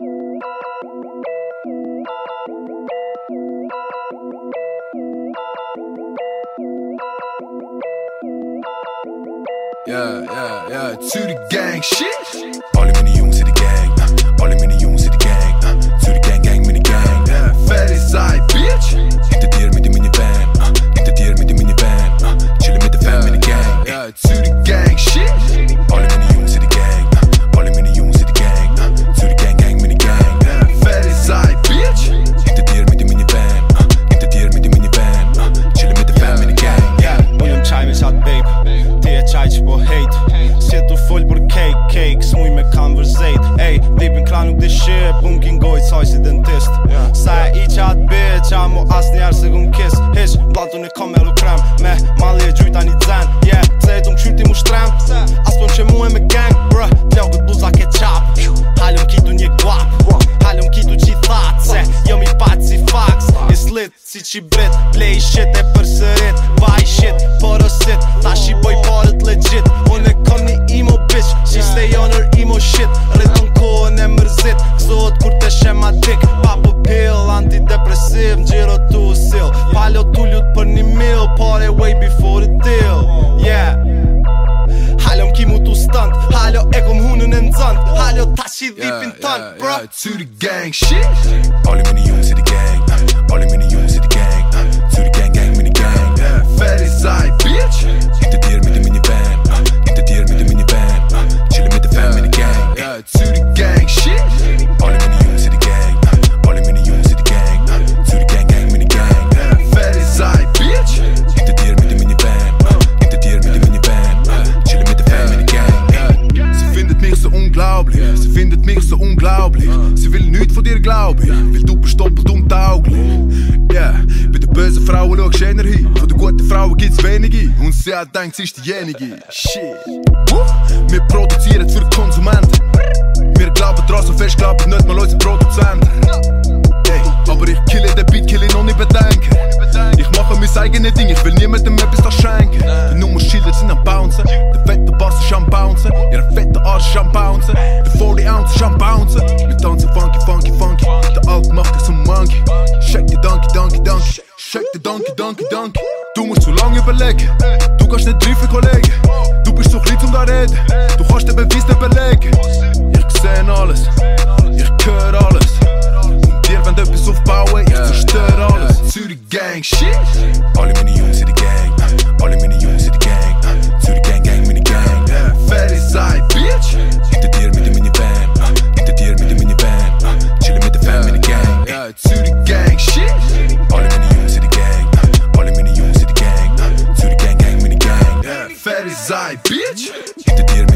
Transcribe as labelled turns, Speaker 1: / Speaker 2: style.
Speaker 1: Yeah, yeah, yeah, to the gang shit. Alle miljoen to the gang, uh, alle miljoen shit
Speaker 2: Pun kin goj caj si dentist Sa e i qatë bitch A mu as njerë se kum kiss Hish, blatu një kom me lu krem. Me mali e gjujta një dzen. Yeah, se e du m'kshyrti mu shtrem. As po që mu e me gang Bruh, plogët bluza ke qap Halëm kitu një guap. Halëm kitu që i thatë Se jom i patë si fax I slit si që i brit. Play shit e dënd Halo e kom hunën e nëzënd Halo tash i dhipin tënd Bro.
Speaker 1: Cyri gang shit. Oli me një unglaublich, sie findet mich so unglaublich. Sie will nichts von dir glauben, weil du bist doppelt untauglich. Yeah, bei den bösen Frauen schaust du eher hin, von den guten Frauen gibt's wenige. Und sie hat denkt, sie ist diejenige. Shit. Wir produzieren für die Konsumenten. Wir glauben dran, so fest glauben nicht mal unsere Produzenten. Donkey, donkey. Du musst zu lange überlegen, du kannst nicht treffen, Kollege. Du bist zu klein zum da reden, du kannst den Beweis nicht belegen. Ich seh alles, ich höre alles. Und dir wenn etwas aufbauen, ich zerstöre alles. Zürich Gang, shit. Alle meine Jungs in die Zay, bitch. If the deer